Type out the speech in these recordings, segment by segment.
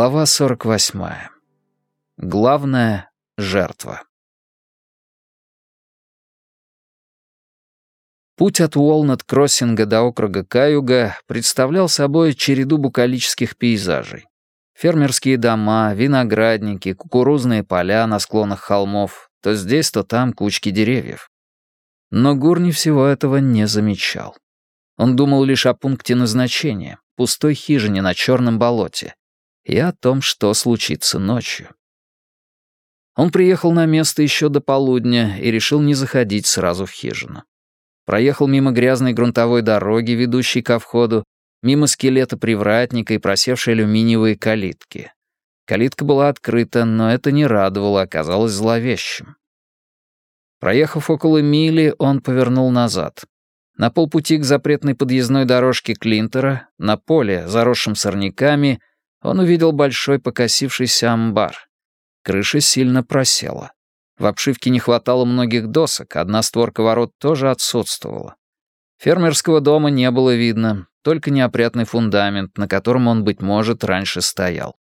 Глава 48. Главная жертва. Путь от Уолнет-Кроссинга до округа Каюга представлял собой череду букалических пейзажей. Фермерские дома, виноградники, кукурузные поля на склонах холмов, то здесь, то там кучки деревьев. Но Гурни всего этого не замечал. Он думал лишь о пункте назначения, пустой хижине на черном болоте, и о том, что случится ночью. Он приехал на место еще до полудня и решил не заходить сразу в хижину. Проехал мимо грязной грунтовой дороги, ведущей ко входу, мимо скелета привратника и просевшей алюминиевой калитки. Калитка была открыта, но это не радовало, оказалось зловещим. Проехав около мили, он повернул назад. На полпути к запретной подъездной дорожке Клинтера, на поле, заросшем сорняками, он увидел большой покосившийся амбар. Крыша сильно просела. В обшивке не хватало многих досок, одна створка ворот тоже отсутствовала. Фермерского дома не было видно, только неопрятный фундамент, на котором он, быть может, раньше стоял.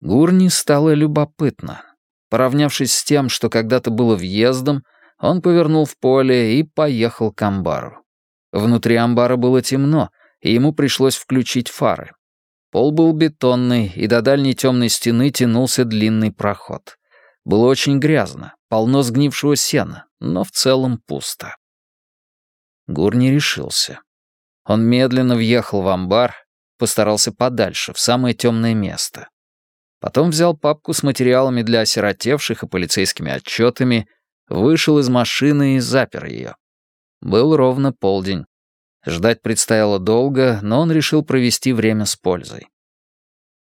Гурни стало любопытно. Поравнявшись с тем, что когда-то было въездом, он повернул в поле и поехал к амбару. Внутри амбара было темно, и ему пришлось включить фары. Пол был бетонный, и до дальней темной стены тянулся длинный проход. Было очень грязно, полно сгнившего сена, но в целом пусто. Гур не решился. Он медленно въехал в амбар, постарался подальше, в самое темное место. Потом взял папку с материалами для осиротевших и полицейскими отчетами, вышел из машины и запер ее. Был ровно полдень. Ждать предстояло долго, но он решил провести время с пользой.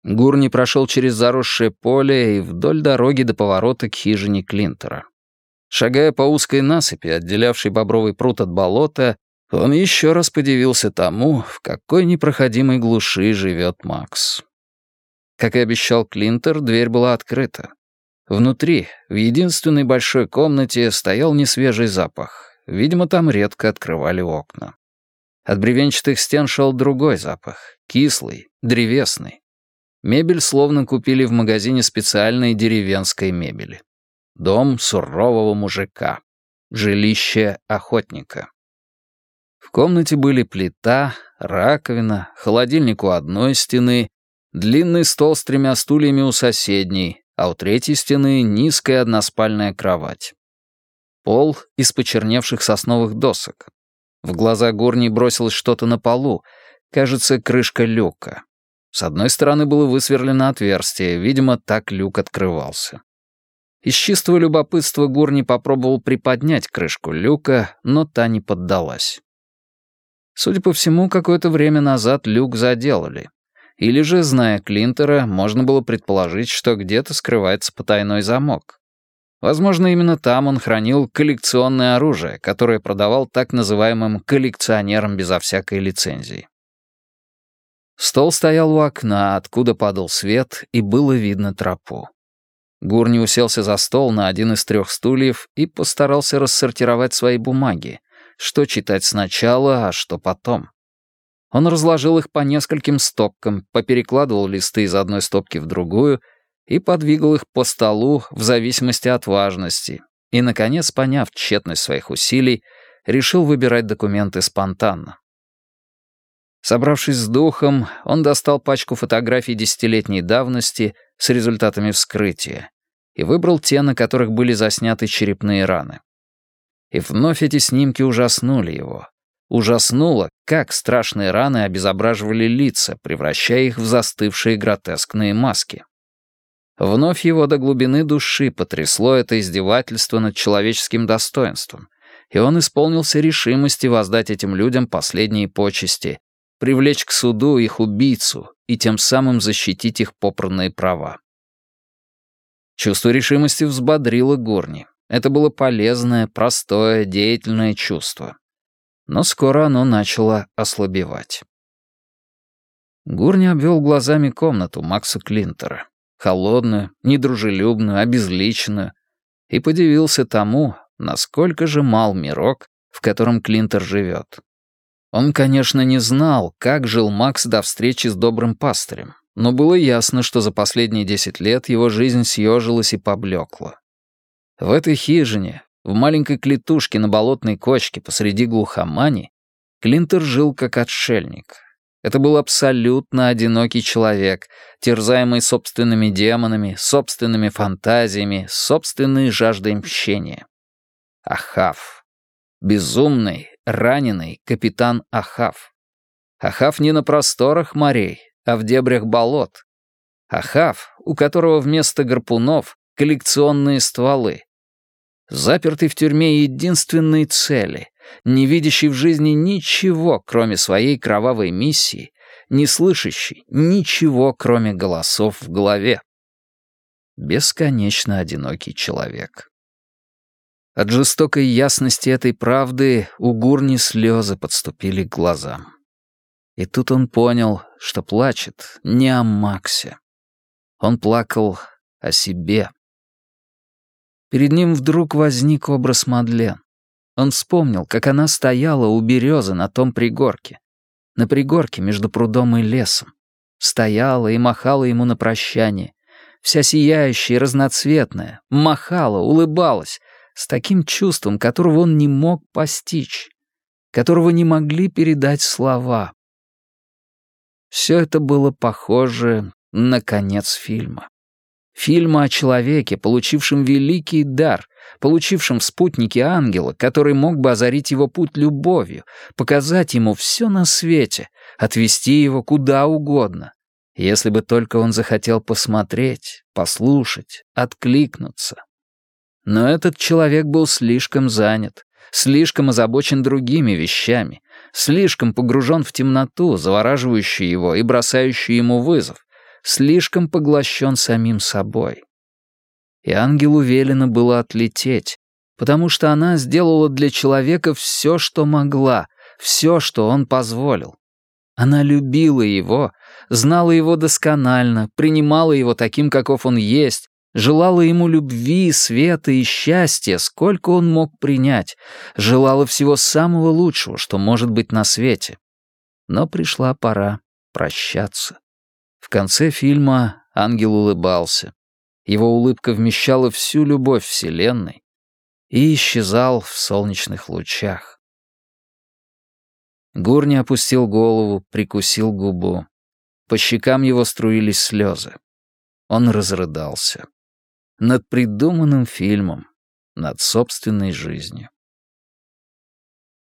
Гурни прошел через заросшее поле и вдоль дороги до поворота к хижине Клинтера. Шагая по узкой насыпи, отделявшей бобровый пруд от болота, он еще раз подивился тому, в какой непроходимой глуши живет Макс. Как и обещал Клинтер, дверь была открыта. Внутри, в единственной большой комнате, стоял несвежий запах. Видимо, там редко открывали окна. От бревенчатых стен шел другой запах, кислый, древесный. Мебель словно купили в магазине специальной деревенской мебели. Дом сурового мужика. Жилище охотника. В комнате были плита, раковина, холодильник у одной стены, длинный стол с тремя стульями у соседней, а у третьей стены низкая односпальная кровать. Пол из почерневших сосновых досок. В глаза Горни бросилось что-то на полу, кажется, крышка люка. С одной стороны было высверлено отверстие, видимо, так люк открывался. Из чистого любопытства Гурни попробовал приподнять крышку люка, но та не поддалась. Судя по всему, какое-то время назад люк заделали. Или же, зная Клинтера, можно было предположить, что где-то скрывается потайной замок. Возможно, именно там он хранил коллекционное оружие, которое продавал так называемым коллекционерам безо всякой лицензии. Стол стоял у окна, откуда падал свет, и было видно тропу. Гурни уселся за стол на один из трех стульев и постарался рассортировать свои бумаги, что читать сначала, а что потом. Он разложил их по нескольким стопкам, поперекладывал листы из одной стопки в другую — и подвигал их по столу в зависимости от важности, и, наконец, поняв тщетность своих усилий, решил выбирать документы спонтанно. Собравшись с духом, он достал пачку фотографий десятилетней давности с результатами вскрытия и выбрал те, на которых были засняты черепные раны. И вновь эти снимки ужаснули его. Ужаснуло, как страшные раны обезображивали лица, превращая их в застывшие гротескные маски. Вновь его до глубины души потрясло это издевательство над человеческим достоинством, и он исполнился решимости воздать этим людям последние почести, привлечь к суду их убийцу и тем самым защитить их попранные права. Чувство решимости взбодрило Горни. Это было полезное, простое, деятельное чувство. Но скоро оно начало ослабевать. Гурни обвел глазами комнату Макса Клинтера холодную, недружелюбную, обезличенную, и подивился тому, насколько же мал мирок, в котором Клинтер живет. Он, конечно, не знал, как жил Макс до встречи с добрым пастырем, но было ясно, что за последние десять лет его жизнь съежилась и поблекла. В этой хижине, в маленькой клетушке на болотной кочке посреди глухомани, Клинтер жил как отшельник. Это был абсолютно одинокий человек, терзаемый собственными демонами, собственными фантазиями, собственной жаждой мщения. Ахав. Безумный, раненый капитан Ахав. Ахав не на просторах морей, а в дебрях болот. Ахав, у которого вместо гарпунов коллекционные стволы. Запертый в тюрьме единственной цели, не видящий в жизни ничего, кроме своей кровавой миссии, не слышащий ничего, кроме голосов в голове. Бесконечно одинокий человек. От жестокой ясности этой правды у Гурни слезы подступили к глазам. И тут он понял, что плачет не о Максе. Он плакал о себе. Перед ним вдруг возник образ Мадлен. Он вспомнил, как она стояла у березы на том пригорке. На пригорке между прудом и лесом. Стояла и махала ему на прощание. Вся сияющая и разноцветная. Махала, улыбалась. С таким чувством, которого он не мог постичь. Которого не могли передать слова. Все это было похоже на конец фильма. Фильма о человеке, получившем великий дар, получившем в спутнике ангела, который мог бы озарить его путь любовью, показать ему все на свете, отвести его куда угодно, если бы только он захотел посмотреть, послушать, откликнуться. Но этот человек был слишком занят, слишком озабочен другими вещами, слишком погружен в темноту, завораживающую его и бросающую ему вызов, слишком поглощен самим собой. И ангелу велено было отлететь, потому что она сделала для человека все, что могла, все, что он позволил. Она любила его, знала его досконально, принимала его таким, каков он есть, желала ему любви, света и счастья, сколько он мог принять, желала всего самого лучшего, что может быть на свете. Но пришла пора прощаться. В конце фильма ангел улыбался. Его улыбка вмещала всю любовь Вселенной и исчезал в солнечных лучах. Гурни опустил голову, прикусил губу. По щекам его струились слезы. Он разрыдался. Над придуманным фильмом, над собственной жизнью.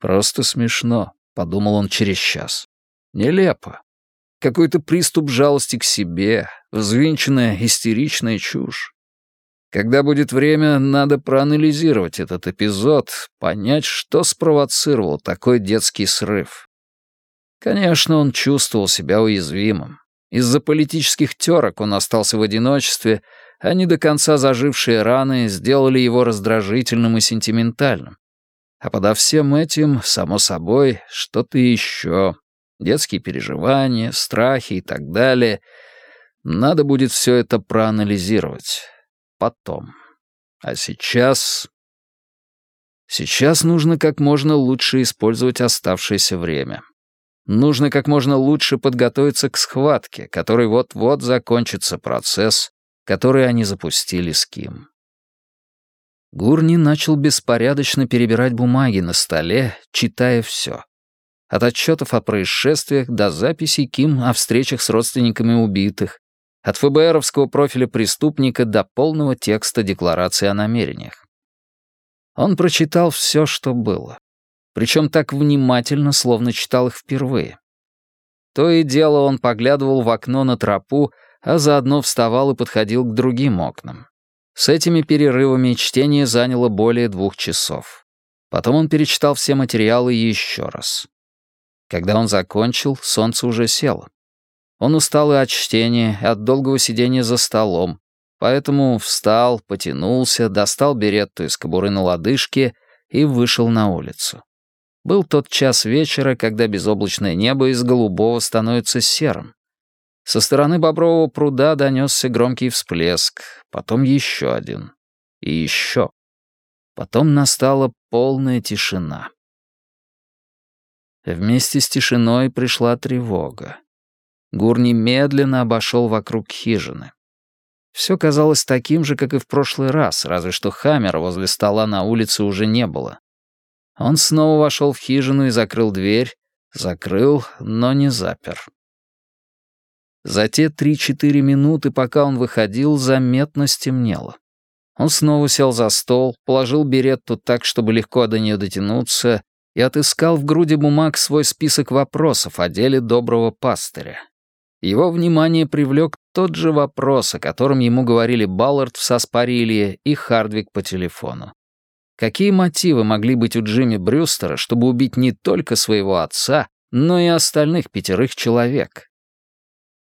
«Просто смешно», — подумал он через час. «Нелепо какой-то приступ жалости к себе, взвинченная истеричная чушь. Когда будет время, надо проанализировать этот эпизод, понять, что спровоцировал такой детский срыв. Конечно, он чувствовал себя уязвимым. Из-за политических терок он остался в одиночестве, а не до конца зажившие раны сделали его раздражительным и сентиментальным. А подо всем этим, само собой, что-то еще, детские переживания, страхи и так далее. Надо будет все это проанализировать. Потом. А сейчас... Сейчас нужно как можно лучше использовать оставшееся время. Нужно как можно лучше подготовиться к схватке, который вот-вот закончится процесс, который они запустили с Ким. Гурни начал беспорядочно перебирать бумаги на столе, читая все. От отчетов о происшествиях до записей Ким о встречах с родственниками убитых, от ФБРовского профиля преступника до полного текста декларации о намерениях. Он прочитал все, что было. Причем так внимательно, словно читал их впервые. То и дело он поглядывал в окно на тропу, а заодно вставал и подходил к другим окнам. С этими перерывами чтение заняло более двух часов. Потом он перечитал все материалы еще раз. Когда он закончил, солнце уже село. Он устал и от чтения, и от долгого сидения за столом, поэтому встал, потянулся, достал беретту из кобуры на лодыжке и вышел на улицу. Был тот час вечера, когда безоблачное небо из голубого становится серым. Со стороны Бобрового пруда донесся громкий всплеск, потом еще один. И еще. Потом настала полная тишина. Вместе с тишиной пришла тревога. Гурни медленно обошел вокруг хижины. Все казалось таким же, как и в прошлый раз, разве что Хаммера возле стола на улице уже не было. Он снова вошел в хижину и закрыл дверь, закрыл, но не запер. За те три-четыре минуты, пока он выходил, заметно стемнело. Он снова сел за стол, положил беретту так, чтобы легко до нее дотянуться, и отыскал в груди бумаг свой список вопросов о деле доброго пастыря. Его внимание привлек тот же вопрос, о котором ему говорили Баллард в Саспарилье и Хардвик по телефону. Какие мотивы могли быть у Джимми Брюстера, чтобы убить не только своего отца, но и остальных пятерых человек?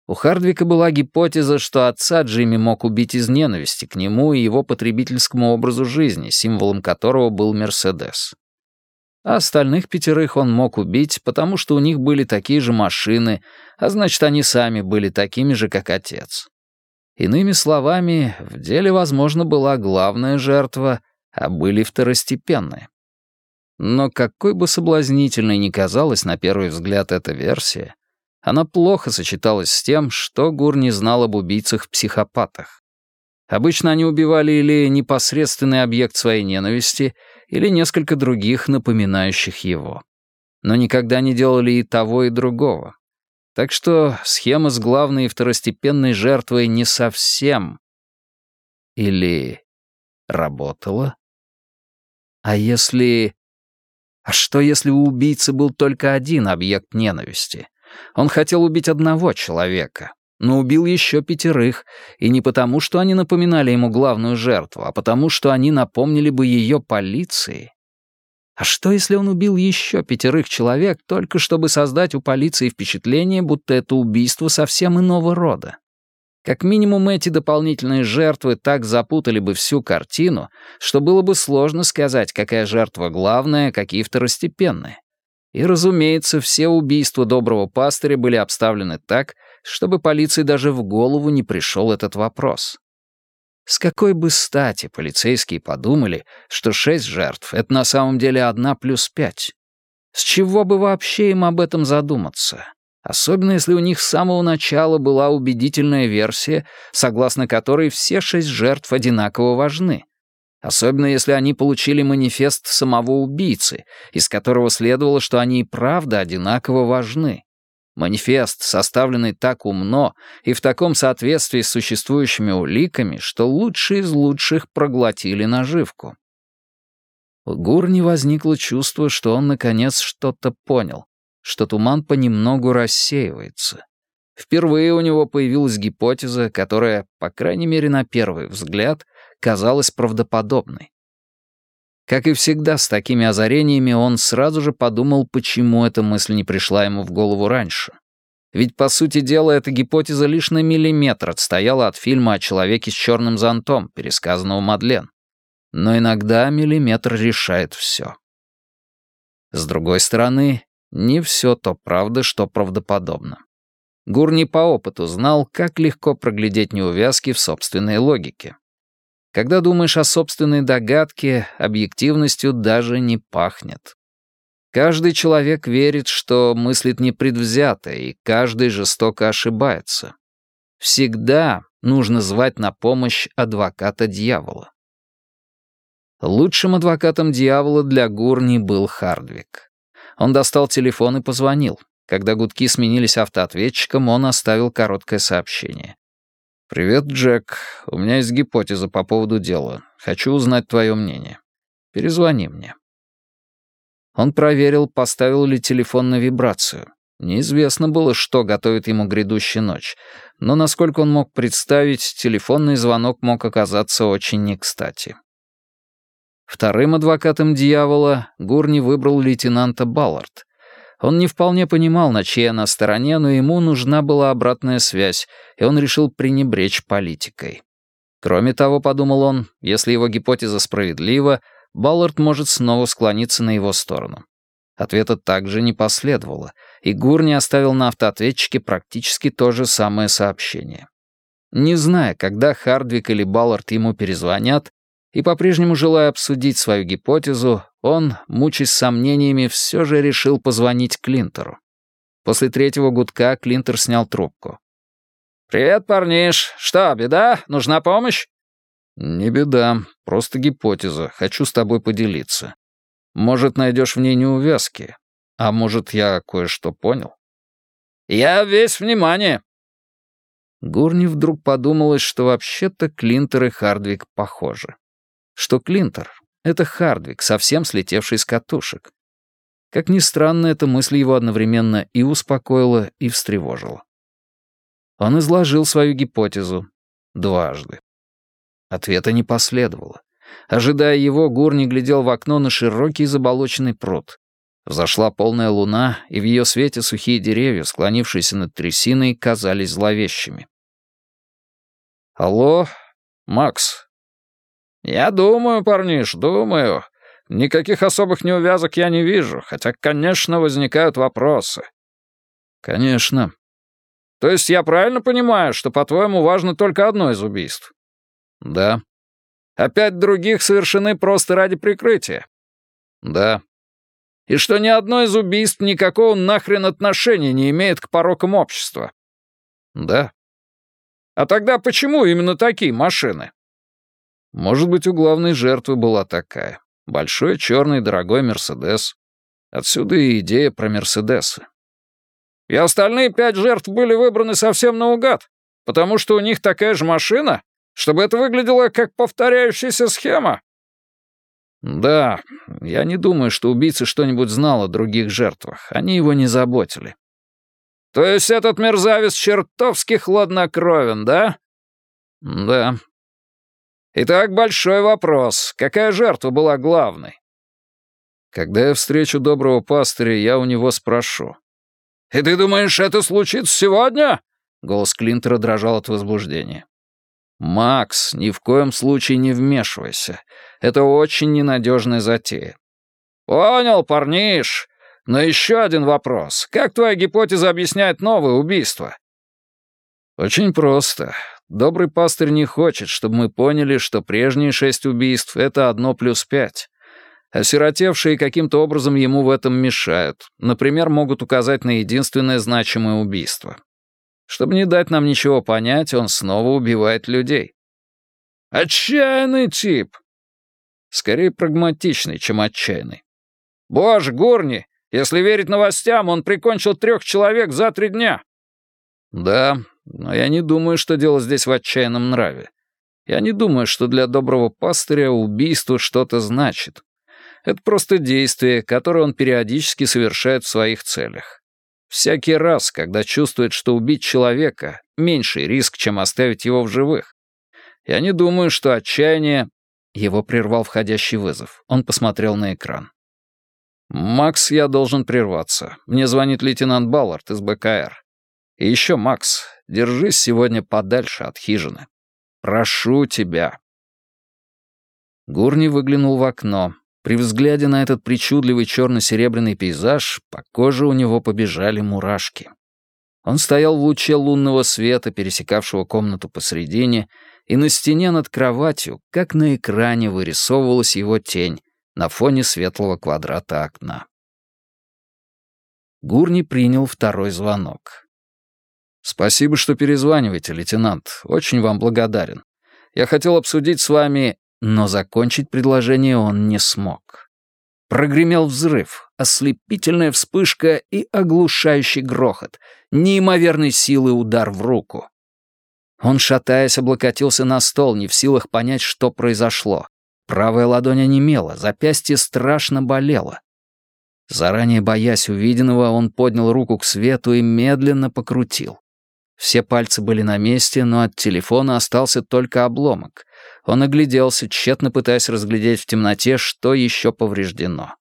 У Хардвика была гипотеза, что отца Джимми мог убить из ненависти к нему и его потребительскому образу жизни, символом которого был Мерседес. А остальных пятерых он мог убить, потому что у них были такие же машины, а значит, они сами были такими же, как отец. Иными словами, в деле, возможно, была главная жертва, а были второстепенные. Но какой бы соблазнительной ни казалась на первый взгляд эта версия, она плохо сочеталась с тем, что Гур не знал об убийцах-психопатах. Обычно они убивали или непосредственный объект своей ненависти, или несколько других, напоминающих его. Но никогда не делали и того, и другого. Так что схема с главной и второстепенной жертвой не совсем... Или работала? А если... А что, если у убийцы был только один объект ненависти? Он хотел убить одного человека, но убил еще пятерых, и не потому, что они напоминали ему главную жертву, а потому, что они напомнили бы ее полиции. А что, если он убил еще пятерых человек, только чтобы создать у полиции впечатление, будто это убийство совсем иного рода? Как минимум эти дополнительные жертвы так запутали бы всю картину, что было бы сложно сказать, какая жертва главная, какие второстепенные. И, разумеется, все убийства доброго пастыря были обставлены так, чтобы полиции даже в голову не пришел этот вопрос. С какой бы стати полицейские подумали, что шесть жертв — это на самом деле одна плюс пять? С чего бы вообще им об этом задуматься? Особенно если у них с самого начала была убедительная версия, согласно которой все шесть жертв одинаково важны. Особенно если они получили манифест самого убийцы, из которого следовало, что они и правда одинаково важны. Манифест, составленный так умно и в таком соответствии с существующими уликами, что лучшие из лучших проглотили наживку. У Гурни возникло чувство, что он наконец что-то понял, что туман понемногу рассеивается. Впервые у него появилась гипотеза, которая, по крайней мере на первый взгляд, казалась правдоподобной. Как и всегда с такими озарениями, он сразу же подумал, почему эта мысль не пришла ему в голову раньше. Ведь, по сути дела, эта гипотеза лишь на миллиметр отстояла от фильма о человеке с черным зонтом, пересказанного Мадлен. Но иногда миллиметр решает все. С другой стороны, не все то правда, что правдоподобно. Гурни по опыту знал, как легко проглядеть неувязки в собственной логике. Когда думаешь о собственной догадке, объективностью даже не пахнет. Каждый человек верит, что мыслит непредвзято, и каждый жестоко ошибается. Всегда нужно звать на помощь адвоката дьявола. Лучшим адвокатом дьявола для Гурни был Хардвик. Он достал телефон и позвонил. Когда гудки сменились автоответчиком, он оставил короткое сообщение. «Привет, Джек. У меня есть гипотеза по поводу дела. Хочу узнать твое мнение. Перезвони мне». Он проверил, поставил ли телефон на вибрацию. Неизвестно было, что готовит ему грядущая ночь, но, насколько он мог представить, телефонный звонок мог оказаться очень не кстати. Вторым адвокатом дьявола Гурни выбрал лейтенанта Баллард, он не вполне понимал, на чьей она стороне, но ему нужна была обратная связь, и он решил пренебречь политикой. Кроме того, подумал он, если его гипотеза справедлива, Баллард может снова склониться на его сторону. Ответа также не последовало, и Гурни оставил на автоответчике практически то же самое сообщение. Не зная, когда Хардвик или Баллард ему перезвонят, и по-прежнему желая обсудить свою гипотезу, он, мучаясь сомнениями, все же решил позвонить Клинтеру. После третьего гудка Клинтер снял трубку. «Привет, парниш. Что, беда? Нужна помощь?» «Не беда. Просто гипотеза. Хочу с тобой поделиться. Может, найдешь в ней неувязки. А может, я кое-что понял?» «Я весь внимание». Гурни вдруг подумалось, что вообще-то Клинтер и Хардвик похожи. Что Клинтер — это Хардвик, совсем слетевший с катушек. Как ни странно, эта мысль его одновременно и успокоила, и встревожила. Он изложил свою гипотезу дважды. Ответа не последовало. Ожидая его, Гурни глядел в окно на широкий заболоченный пруд. Взошла полная луна, и в ее свете сухие деревья, склонившиеся над трясиной, казались зловещими. «Алло, Макс?» «Я думаю, парниш, думаю. Никаких особых неувязок я не вижу, хотя, конечно, возникают вопросы». «Конечно. То есть я правильно понимаю, что, по-твоему, важно только одно из убийств? Да. Опять других совершены просто ради прикрытия? Да. И что ни одно из убийств никакого нахрен отношения не имеет к порокам общества? Да. А тогда почему именно такие машины? Может быть, у главной жертвы была такая. Большой черный дорогой Мерседес. Отсюда и идея про Мерседесы. И остальные пять жертв были выбраны совсем наугад, потому что у них такая же машина, чтобы это выглядело как повторяющаяся схема. Да, я не думаю, что убийца что-нибудь знал о других жертвах. Они его не заботили. То есть этот мерзавец чертовски хладнокровен, да? Да. Итак, большой вопрос. Какая жертва была главной? Когда я встречу доброго пастыря, я у него спрошу. «И ты думаешь, это случится сегодня?» Голос Клинтера дрожал от возбуждения. «Макс, ни в коем случае не вмешивайся. Это очень ненадежная затея». «Понял, парниш. Но еще один вопрос. Как твоя гипотеза объясняет новое убийство?» «Очень просто. Добрый пастырь не хочет, чтобы мы поняли, что прежние шесть убийств — это одно плюс пять. Осиротевшие каким-то образом ему в этом мешают. Например, могут указать на единственное значимое убийство. Чтобы не дать нам ничего понять, он снова убивает людей. Отчаянный тип. Скорее прагматичный, чем отчаянный. Боже, Горни, если верить новостям, он прикончил трех человек за три дня. Да, но я не думаю, что дело здесь в отчаянном нраве. Я не думаю, что для доброго пастыря убийство что-то значит. Это просто действие, которое он периодически совершает в своих целях. Всякий раз, когда чувствует, что убить человека — меньший риск, чем оставить его в живых. Я не думаю, что отчаяние... Его прервал входящий вызов. Он посмотрел на экран. «Макс, я должен прерваться. Мне звонит лейтенант Баллард из БКР. И еще, Макс, держись сегодня подальше от хижины. Прошу тебя». Гурни выглянул в окно. При взгляде на этот причудливый черно-серебряный пейзаж по коже у него побежали мурашки. Он стоял в луче лунного света, пересекавшего комнату посредине, и на стене над кроватью, как на экране, вырисовывалась его тень на фоне светлого квадрата окна. Гурни принял второй звонок. «Спасибо, что перезваниваете, лейтенант. Очень вам благодарен. Я хотел обсудить с вами но закончить предложение он не смог. Прогремел взрыв, ослепительная вспышка и оглушающий грохот, неимоверной силы удар в руку. Он, шатаясь, облокотился на стол, не в силах понять, что произошло. Правая ладонь онемела, запястье страшно болело. Заранее боясь увиденного, он поднял руку к свету и медленно покрутил. Все пальцы были на месте, но от телефона остался только обломок. Он огляделся, тщетно пытаясь разглядеть в темноте, что еще повреждено.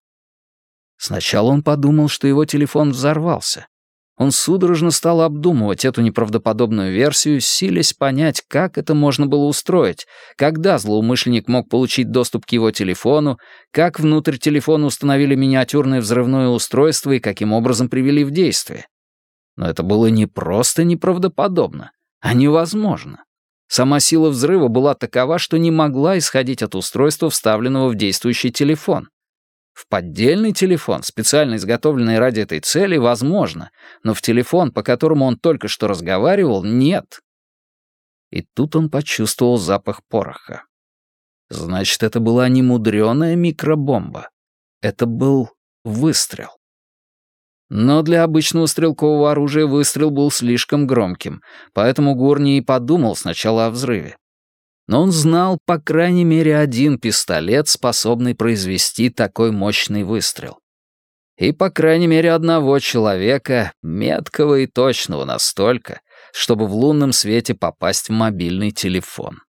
Сначала он подумал, что его телефон взорвался. Он судорожно стал обдумывать эту неправдоподобную версию, силясь понять, как это можно было устроить, когда злоумышленник мог получить доступ к его телефону, как внутрь телефона установили миниатюрное взрывное устройство и каким образом привели в действие. Но это было не просто неправдоподобно, а невозможно. Сама сила взрыва была такова, что не могла исходить от устройства, вставленного в действующий телефон. В поддельный телефон, специально изготовленный ради этой цели, возможно, но в телефон, по которому он только что разговаривал, нет. И тут он почувствовал запах пороха. Значит, это была не мудреная микробомба. Это был выстрел. Но для обычного стрелкового оружия выстрел был слишком громким, поэтому Гурни и подумал сначала о взрыве. Но он знал, по крайней мере, один пистолет, способный произвести такой мощный выстрел. И, по крайней мере, одного человека, меткого и точного настолько, чтобы в лунном свете попасть в мобильный телефон.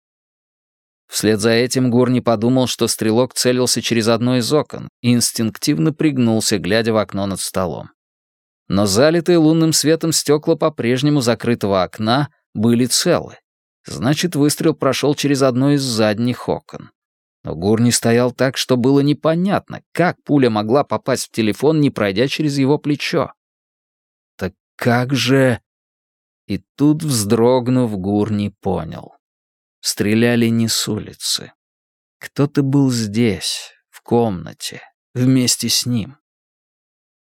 Вслед за этим Гурни подумал, что стрелок целился через одно из окон и инстинктивно пригнулся, глядя в окно над столом. Но залитые лунным светом стекла по-прежнему закрытого окна были целы. Значит, выстрел прошел через одно из задних окон. Но Гурни стоял так, что было непонятно, как пуля могла попасть в телефон, не пройдя через его плечо. Так как же... И тут, вздрогнув, Гурни понял. Стреляли не с улицы. Кто-то был здесь, в комнате, вместе с ним.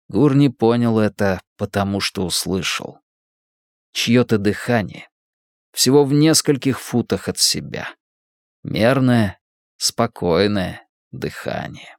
Гурни понял это, потому что услышал. Чье-то дыхание. Всего в нескольких футах от себя. Мерное, спокойное дыхание.